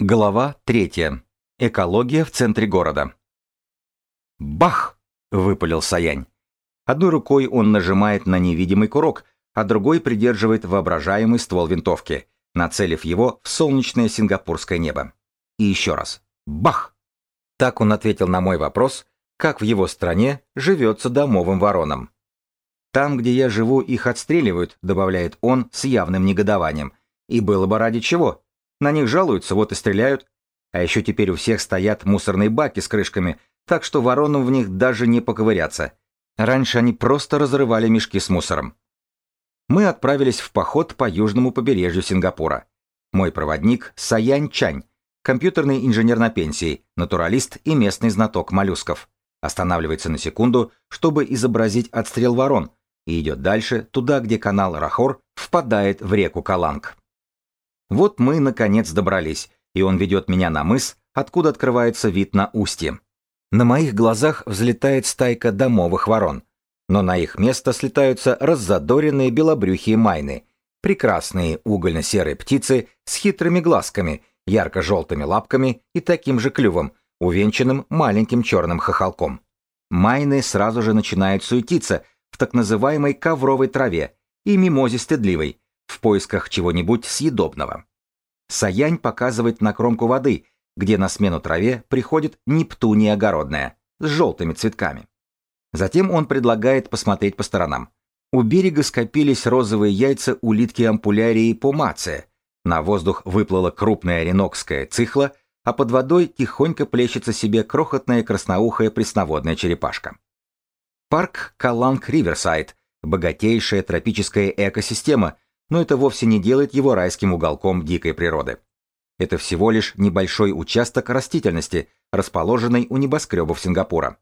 Глава 3. Экология в центре города. «Бах!» — выпалил Саянь. Одной рукой он нажимает на невидимый курок, а другой придерживает воображаемый ствол винтовки, нацелив его в солнечное сингапурское небо. И еще раз. Бах! Так он ответил на мой вопрос, как в его стране живется домовым воронам. «Там, где я живу, их отстреливают», — добавляет он с явным негодованием. «И было бы ради чего?» На них жалуются, вот и стреляют. А еще теперь у всех стоят мусорные баки с крышками, так что воронам в них даже не поковыряться. Раньше они просто разрывали мешки с мусором. Мы отправились в поход по южному побережью Сингапура. Мой проводник Саянь Чань, компьютерный инженер на пенсии, натуралист и местный знаток моллюсков. Останавливается на секунду, чтобы изобразить отстрел ворон, и идет дальше, туда, где канал Рахор впадает в реку Каланг. Вот мы, наконец, добрались, и он ведет меня на мыс, откуда открывается вид на устье. На моих глазах взлетает стайка домовых ворон, но на их место слетаются раззадоренные белобрюхие майны, прекрасные угольно-серые птицы с хитрыми глазками, ярко-желтыми лапками и таким же клювом, увенчанным маленьким черным хохолком. Майны сразу же начинают суетиться в так называемой ковровой траве и мимозе стыдливой, в поисках чего-нибудь съедобного. Саянь показывает на кромку воды, где на смену траве приходит Нептуния огородная с желтыми цветками. Затем он предлагает посмотреть по сторонам. У берега скопились розовые яйца улитки ампулярии помация. На воздух выплыла крупная оренокская цихла, а под водой тихонько плещется себе крохотная красноухая пресноводная черепашка. Парк Каланг-Риверсайд – богатейшая тропическая экосистема, но это вовсе не делает его райским уголком дикой природы. Это всего лишь небольшой участок растительности, расположенный у небоскребов Сингапура.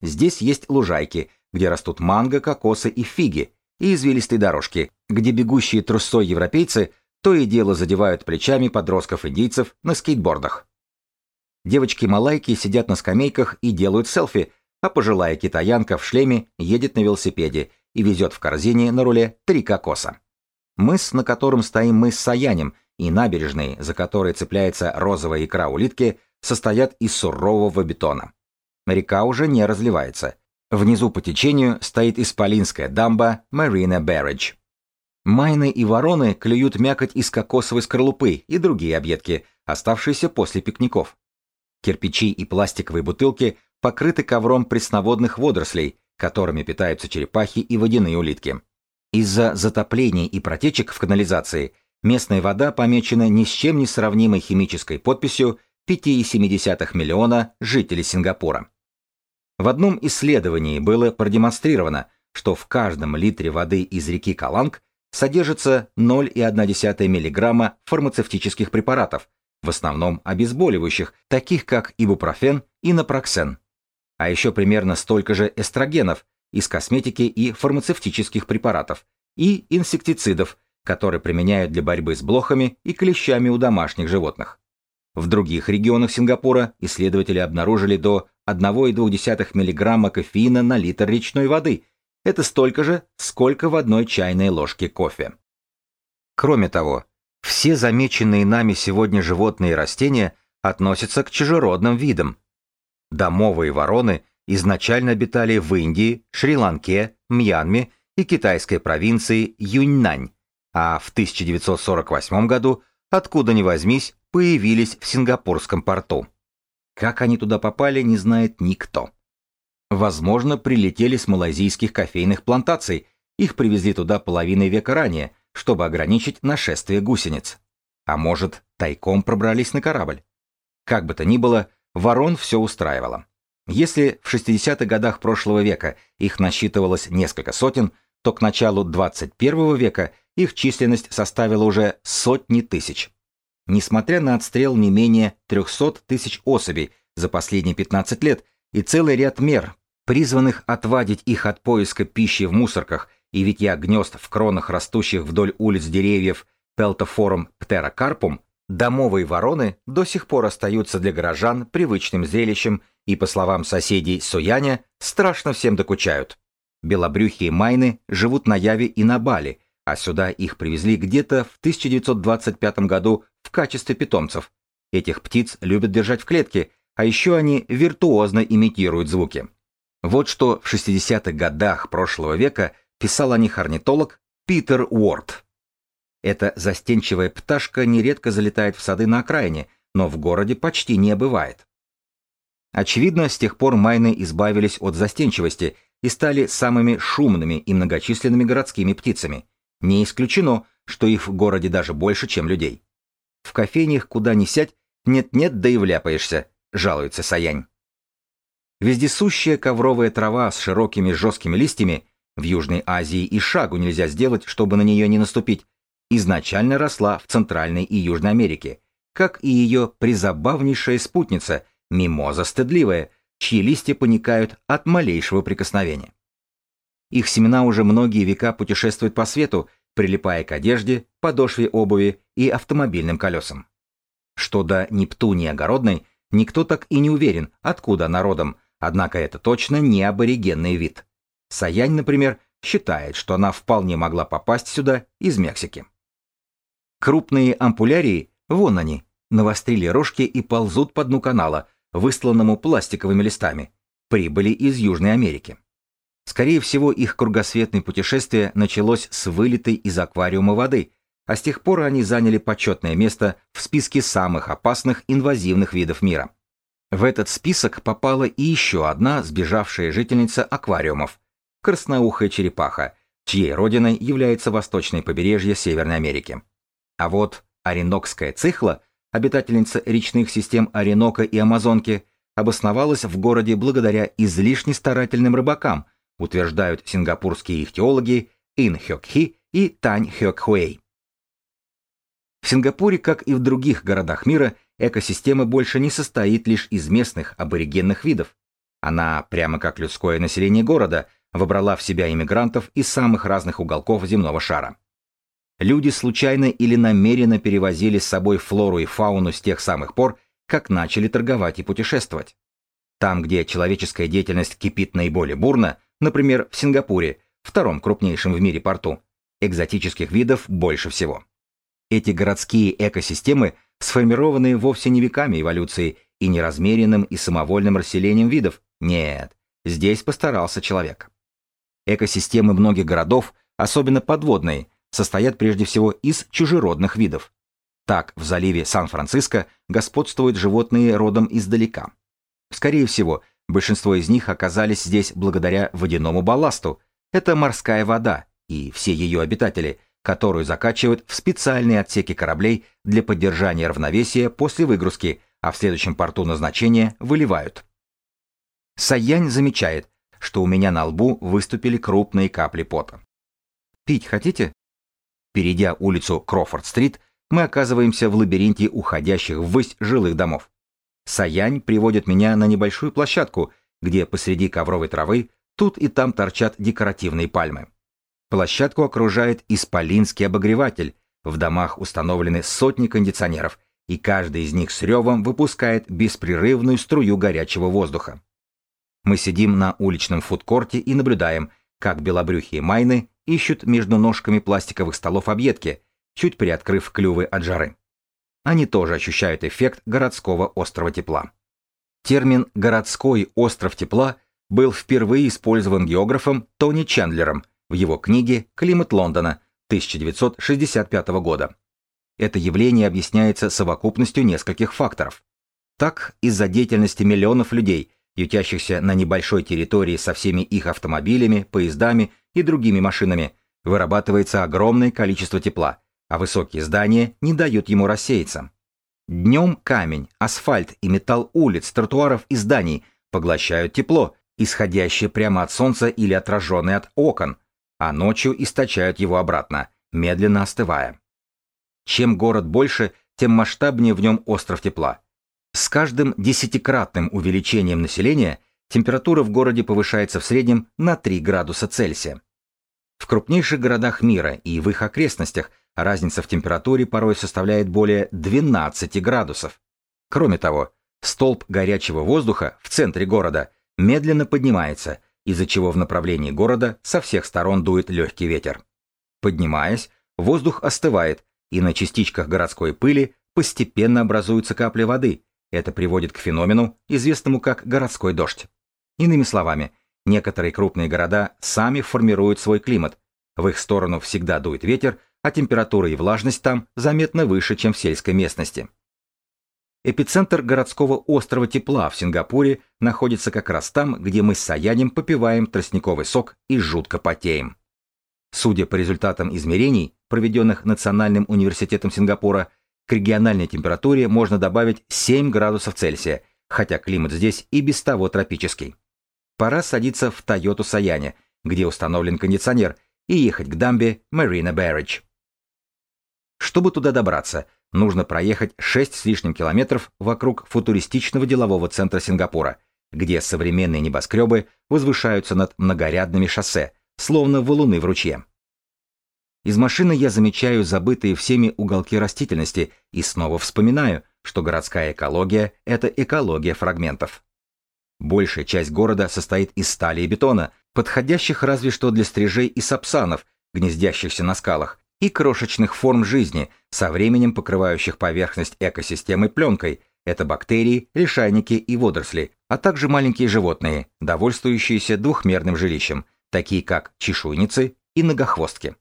Здесь есть лужайки, где растут манго, кокосы и фиги, и извилистые дорожки, где бегущие трусой европейцы то и дело задевают плечами подростков-индийцев на скейтбордах. Девочки-малайки сидят на скамейках и делают селфи, а пожилая китаянка в шлеме едет на велосипеде и везет в корзине на руле три кокоса. Мыс, на котором стоим мы с Саянем, и набережные, за которые цепляется розовая икра улитки, состоят из сурового бетона. Река уже не разливается. Внизу по течению стоит исполинская дамба Marina Barrage. Майны и вороны клюют мякоть из кокосовой скорлупы и другие объедки, оставшиеся после пикников. Кирпичи и пластиковые бутылки покрыты ковром пресноводных водорослей, которыми питаются черепахи и водяные улитки. Из-за затоплений и протечек в канализации местная вода помечена ни с чем не сравнимой химической подписью 5,7 миллиона жителей Сингапура. В одном исследовании было продемонстрировано, что в каждом литре воды из реки Каланг содержится 0,1 мг фармацевтических препаратов, в основном обезболивающих, таких как ибупрофен и напроксен. А еще примерно столько же эстрогенов, из косметики и фармацевтических препаратов, и инсектицидов, которые применяют для борьбы с блохами и клещами у домашних животных. В других регионах Сингапура исследователи обнаружили до 1,2 мг кофеина на литр речной воды. Это столько же, сколько в одной чайной ложке кофе. Кроме того, все замеченные нами сегодня животные и растения относятся к чужеродным видам. Домовые вороны изначально обитали в Индии, Шри-Ланке, Мьянме и китайской провинции Юньнань, а в 1948 году, откуда ни возьмись, появились в Сингапурском порту. Как они туда попали, не знает никто. Возможно, прилетели с малайзийских кофейных плантаций, их привезли туда половиной века ранее, чтобы ограничить нашествие гусениц. А может, тайком пробрались на корабль. Как бы то ни было, ворон все устраивало. Если в 60-х годах прошлого века их насчитывалось несколько сотен, то к началу 21 века их численность составила уже сотни тысяч. Несмотря на отстрел не менее 300 тысяч особей за последние 15 лет и целый ряд мер, призванных отвадить их от поиска пищи в мусорках и витья гнезд в кронах растущих вдоль улиц деревьев Пелтофорум птерокарпум, домовые вороны до сих пор остаются для горожан привычным зрелищем и, по словам соседей Сояня, страшно всем докучают. Белобрюхие майны живут на Яве и на Бали, а сюда их привезли где-то в 1925 году в качестве питомцев. Этих птиц любят держать в клетке, а еще они виртуозно имитируют звуки. Вот что в 60-х годах прошлого века писал о них орнитолог Питер Уорд. Эта застенчивая пташка нередко залетает в сады на окраине, но в городе почти не бывает. Очевидно, с тех пор майны избавились от застенчивости и стали самыми шумными и многочисленными городскими птицами. Не исключено, что их в городе даже больше, чем людей. В кофейнях куда ни сядь, нет-нет, да и вляпаешься, жалуется Саянь. Вездесущая ковровая трава с широкими жесткими листьями, в Южной Азии и шагу нельзя сделать, чтобы на нее не наступить, изначально росла в Центральной и Южной Америке, как и ее призабавнейшая спутница, мимоза стыдливая, чьи листья паникают от малейшего прикосновения. Их семена уже многие века путешествуют по свету, прилипая к одежде, подошве обуви и автомобильным колесам. Что до Нептунии огородной, никто так и не уверен, откуда она родом, однако это точно не аборигенный вид. Саянь, например, считает, что она вполне могла попасть сюда из Мексики. Крупные ампулярии, вон они, навострили рожки и ползут по дну канала, высланному пластиковыми листами, прибыли из Южной Америки. Скорее всего, их кругосветное путешествие началось с вылитой из аквариума воды, а с тех пор они заняли почетное место в списке самых опасных инвазивных видов мира. В этот список попала и еще одна сбежавшая жительница аквариумов – красноухая черепаха, чьей родиной является восточное побережье Северной Америки. А вот оренокская цихла, обитательница речных систем Оренока и Амазонки, обосновалась в городе благодаря излишне старательным рыбакам, утверждают сингапурские ихтиологи Ин Хёк Хи и Тань Хёк Хуэй. В Сингапуре, как и в других городах мира, экосистема больше не состоит лишь из местных аборигенных видов. Она, прямо как людское население города, вобрала в себя иммигрантов из самых разных уголков земного шара. Люди случайно или намеренно перевозили с собой флору и фауну с тех самых пор, как начали торговать и путешествовать. Там, где человеческая деятельность кипит наиболее бурно, например, в Сингапуре, втором крупнейшем в мире порту, экзотических видов больше всего. Эти городские экосистемы сформированы вовсе не веками эволюции и неразмеренным и самовольным расселением видов. Нет, здесь постарался человек. Экосистемы многих городов, особенно подводные, состоят прежде всего из чужеродных видов. Так, в заливе Сан-Франциско господствуют животные родом издалека. Скорее всего, большинство из них оказались здесь благодаря водяному балласту. Это морская вода, и все ее обитатели – которую закачивают в специальные отсеки кораблей для поддержания равновесия после выгрузки, а в следующем порту назначения выливают. Саянь замечает, что у меня на лбу выступили крупные капли пота. «Пить хотите?» Перейдя улицу Крофорд-стрит, мы оказываемся в лабиринте уходящих ввысь жилых домов. Саянь приводит меня на небольшую площадку, где посреди ковровой травы тут и там торчат декоративные пальмы. Площадку окружает исполинский обогреватель, в домах установлены сотни кондиционеров, и каждый из них с ревом выпускает беспрерывную струю горячего воздуха. Мы сидим на уличном фудкорте и наблюдаем, как белобрюхие майны ищут между ножками пластиковых столов объедки, чуть приоткрыв клювы от жары. Они тоже ощущают эффект городского острова тепла. Термин «городской остров тепла» был впервые использован географом Тони Чендлером в его книге «Климат Лондона» 1965 года. Это явление объясняется совокупностью нескольких факторов. Так, из-за деятельности миллионов людей, ютящихся на небольшой территории со всеми их автомобилями, поездами и другими машинами, вырабатывается огромное количество тепла, а высокие здания не дают ему рассеяться. Днем камень, асфальт и металл улиц, тротуаров и зданий поглощают тепло, исходящее прямо от солнца или отраженное от окон, а ночью источают его обратно, медленно остывая. Чем город больше, тем масштабнее в нем остров тепла. С каждым десятикратным увеличением населения температура в городе повышается в среднем на 3 градуса Цельсия. В крупнейших городах мира и в их окрестностях разница в температуре порой составляет более 12 градусов. Кроме того, столб горячего воздуха в центре города медленно поднимается – из-за чего в направлении города со всех сторон дует легкий ветер. Поднимаясь, воздух остывает, и на частичках городской пыли постепенно образуются капли воды. Это приводит к феномену, известному как городской дождь. Иными словами, некоторые крупные города сами формируют свой климат. В их сторону всегда дует ветер, а температура и влажность там заметно выше, чем в сельской местности. Эпицентр городского острова тепла в Сингапуре находится как раз там, где мы с Саянем попиваем тростниковый сок и жутко потеем. Судя по результатам измерений, проведенных Национальным университетом Сингапура, к региональной температуре можно добавить 7 градусов Цельсия, хотя климат здесь и без того тропический. Пора садиться в Тойоту Саяне, где установлен кондиционер, и ехать к дамбе Марина Берридж. Чтобы туда добраться, нужно проехать 6 с лишним километров вокруг футуристичного делового центра Сингапура, где современные небоскребы возвышаются над многорядными шоссе, словно валуны в ручье. Из машины я замечаю забытые всеми уголки растительности и снова вспоминаю, что городская экология – это экология фрагментов. Большая часть города состоит из стали и бетона, подходящих разве что для стрижей и сапсанов, гнездящихся на скалах, и крошечных форм жизни, со временем покрывающих поверхность экосистемы пленкой, это бактерии, лишайники и водоросли, а также маленькие животные, довольствующиеся двухмерным жилищем, такие как чешуйницы и многохвостки.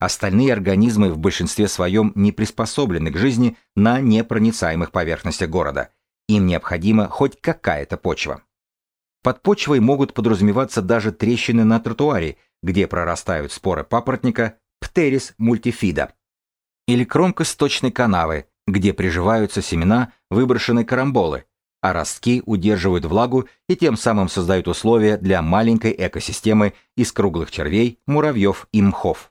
Остальные организмы в большинстве своем не приспособлены к жизни на непроницаемых поверхностях города. Им необходима хоть какая-то почва. Под почвой могут подразумеваться даже трещины на тротуаре, где прорастают споры папоротника, Птерис мультифида. Или кромка сточной канавы, где приживаются семена выброшенной карамболы, а ростки удерживают влагу и тем самым создают условия для маленькой экосистемы из круглых червей, муравьев и мхов.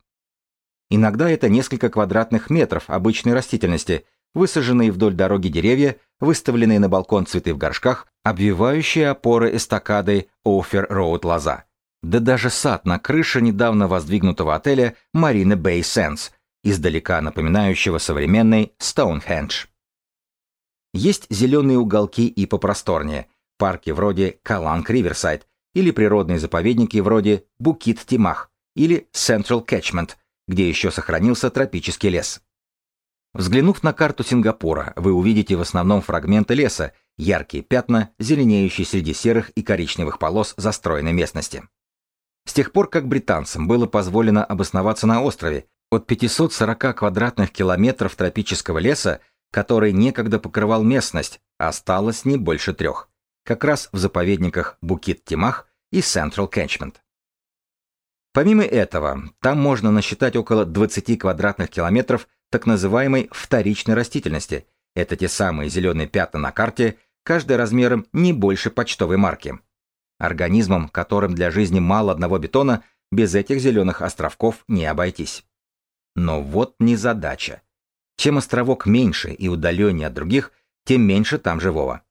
Иногда это несколько квадратных метров обычной растительности, высаженные вдоль дороги деревья, выставленные на балкон цветы в горшках, обвивающие опоры эстакады Офер-Роуд лоза. Да даже сад на крыше недавно воздвигнутого отеля Marina Bay Sands, издалека напоминающего современный Стоунхендж. Есть зеленые уголки и попросторнее, парки вроде Каланг Риверсайд или природные заповедники вроде Букит Тимах или Central Catchment, где еще сохранился тропический лес. Взглянув на карту Сингапура, вы увидите в основном фрагменты леса, яркие пятна, зеленеющие среди серых и коричневых полос застроенной местности. С тех пор, как британцам было позволено обосноваться на острове, от 540 квадратных километров тропического леса, который некогда покрывал местность, осталось не больше трех, как раз в заповедниках Букит-Тимах и Central Catchment. Помимо этого, там можно насчитать около 20 квадратных километров так называемой вторичной растительности. Это те самые зеленые пятна на карте, каждый размером не больше почтовой марки. Организмам, которым для жизни мало одного бетона, без этих зеленых островков не обойтись. Но вот незадача. Чем островок меньше и удаленнее от других, тем меньше там живого.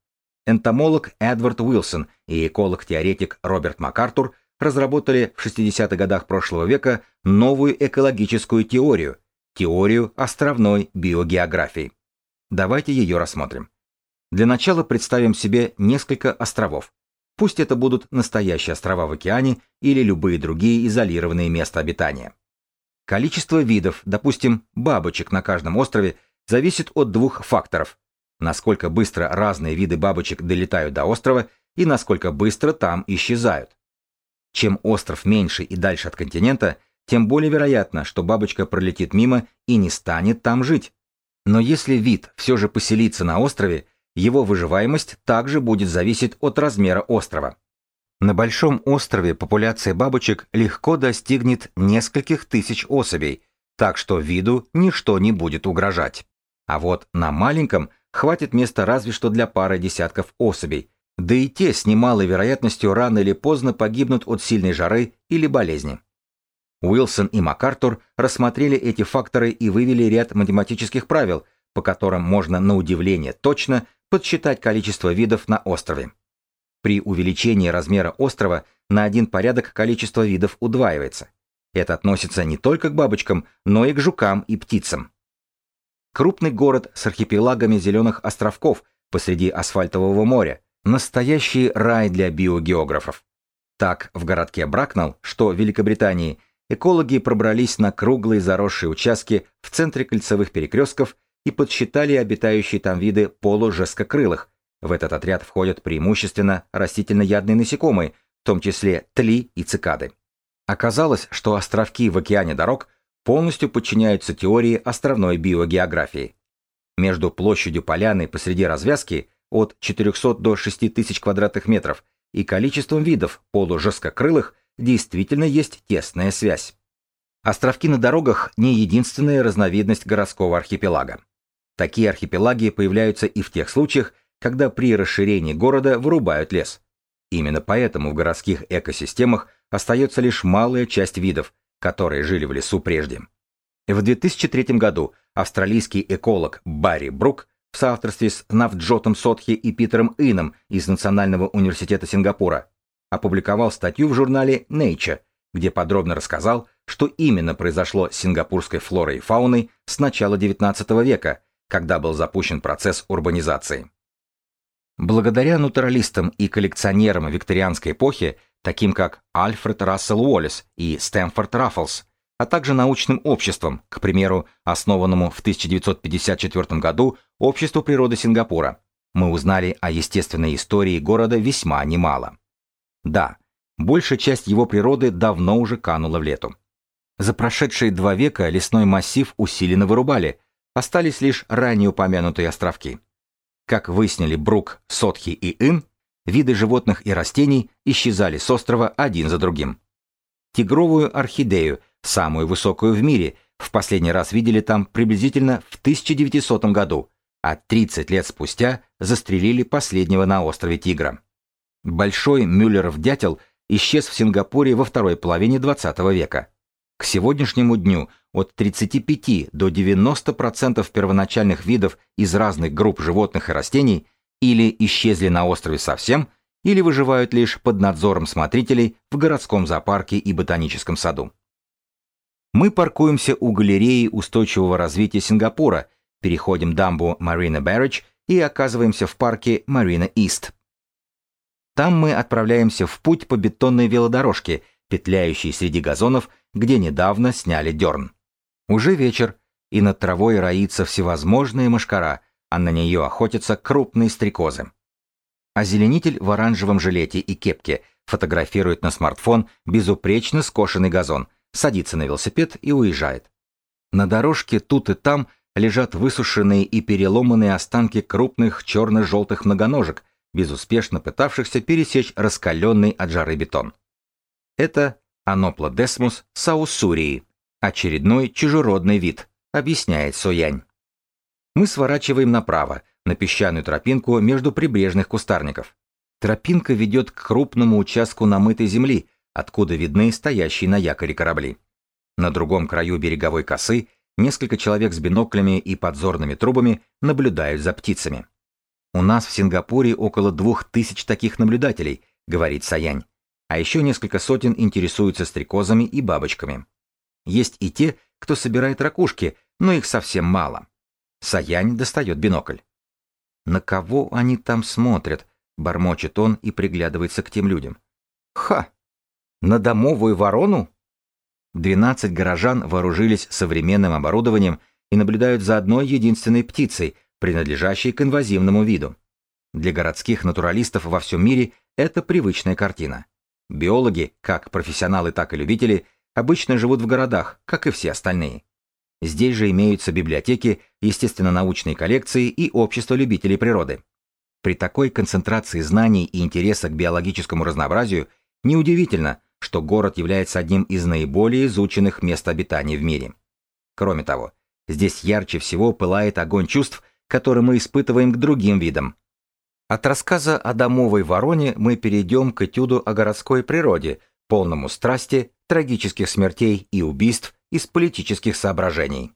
Энтомолог Эдвард Уилсон и эколог-теоретик Роберт МакАртур разработали в 60-х годах прошлого века новую экологическую теорию – теорию островной биогеографии. Давайте ее рассмотрим. Для начала представим себе несколько островов, Пусть это будут настоящие острова в океане или любые другие изолированные места обитания. Количество видов, допустим, бабочек на каждом острове, зависит от двух факторов. Насколько быстро разные виды бабочек долетают до острова и насколько быстро там исчезают. Чем остров меньше и дальше от континента, тем более вероятно, что бабочка пролетит мимо и не станет там жить. Но если вид все же поселится на острове, его выживаемость также будет зависеть от размера острова. На большом острове популяция бабочек легко достигнет нескольких тысяч особей, так что виду ничто не будет угрожать. А вот на маленьком хватит места разве что для пары десятков особей, да и те с немалой вероятностью рано или поздно погибнут от сильной жары или болезни. Уилсон и МакАртур рассмотрели эти факторы и вывели ряд математических правил, по которым можно на удивление точно подсчитать количество видов на острове. При увеличении размера острова на один порядок количество видов удваивается. Это относится не только к бабочкам, но и к жукам и птицам. Крупный город с архипелагами зеленых островков посреди асфальтового моря – настоящий рай для биогеографов. Так, в городке Бракнелл, что в Великобритании, экологи пробрались на круглые заросшие участки в центре кольцевых перекрестков и подсчитали обитающие там виды полужесткокрылых. В этот отряд входят преимущественно растительноядные насекомые, в том числе тли и цикады. Оказалось, что островки в океане дорог полностью подчиняются теории островной биогеографии. Между площадью поляны посреди развязки от 400 до 6000 квадратных метров и количеством видов полужесткокрылых действительно есть тесная связь. Островки на дорогах не единственная разновидность городского архипелага. Такие архипелаги появляются и в тех случаях, когда при расширении города вырубают лес. Именно поэтому в городских экосистемах остается лишь малая часть видов, которые жили в лесу прежде. В 2003 году австралийский эколог Барри Брук в соавторстве с Навджотом Сотхи и Питером Ином из Национального университета Сингапура опубликовал статью в журнале Nature, где подробно рассказал, что именно произошло с сингапурской флорой и фауной с начала XIX века, когда был запущен процесс урбанизации. Благодаря натуралистам и коллекционерам викторианской эпохи, таким как Альфред Рассел Уоллес и Стэнфорд Раффлс, а также научным обществом, к примеру, основанному в 1954 году Обществу природы Сингапура, мы узнали о естественной истории города весьма немало. Да, большая часть его природы давно уже канула в лету. За прошедшие два века лесной массив усиленно вырубали, остались лишь ранее упомянутые островки. Как выяснили Брук, Сотхи и Ин, виды животных и растений исчезали с острова один за другим. Тигровую орхидею, самую высокую в мире, в последний раз видели там приблизительно в 1900 году, а 30 лет спустя застрелили последнего на острове Тигра. Большой Мюллеров дятел исчез в Сингапуре во второй половине 20 века. К сегодняшнему дню от 35 до 90% первоначальных видов из разных групп животных и растений или исчезли на острове совсем, или выживают лишь под надзором смотрителей в городском зоопарке и ботаническом саду. Мы паркуемся у галереи устойчивого развития Сингапура, переходим дамбу Марина Барридж и оказываемся в парке Марина Ист. Там мы отправляемся в путь по бетонной велодорожке, петляющей среди газонов, где недавно сняли дерн. Уже вечер, и над травой роится всевозможная мошкара, а на нее охотятся крупные стрекозы. Озеленитель в оранжевом жилете и кепке фотографирует на смартфон безупречно скошенный газон, садится на велосипед и уезжает. На дорожке тут и там лежат высушенные и переломанные останки крупных черно-желтых многоножек, безуспешно пытавшихся пересечь раскаленный от жары бетон. Это Аноплодесмус саусурии, очередной чужеродный вид, объясняет Соянь. Мы сворачиваем направо, на песчаную тропинку между прибрежных кустарников. Тропинка ведет к крупному участку намытой земли, откуда видны стоящие на якоре корабли. На другом краю береговой косы несколько человек с биноклями и подзорными трубами наблюдают за птицами. «У нас в Сингапуре около двух тысяч таких наблюдателей», — говорит Саянь. А еще несколько сотен интересуются стрекозами и бабочками. Есть и те, кто собирает ракушки, но их совсем мало. Саянь достает бинокль. «На кого они там смотрят?» — бормочет он и приглядывается к тем людям. «Ха! На домовую ворону?» Двенадцать горожан вооружились современным оборудованием и наблюдают за одной единственной птицей — принадлежащие к инвазивному виду. Для городских натуралистов во всем мире это привычная картина. Биологи, как профессионалы, так и любители, обычно живут в городах, как и все остальные. Здесь же имеются библиотеки, естественно-научные коллекции и общество любителей природы. При такой концентрации знаний и интереса к биологическому разнообразию неудивительно, что город является одним из наиболее изученных мест обитания в мире. Кроме того, здесь ярче всего пылает огонь чувств который мы испытываем к другим видам. От рассказа о домовой вороне мы перейдем к этюду о городской природе, полному страсти, трагических смертей и убийств из политических соображений.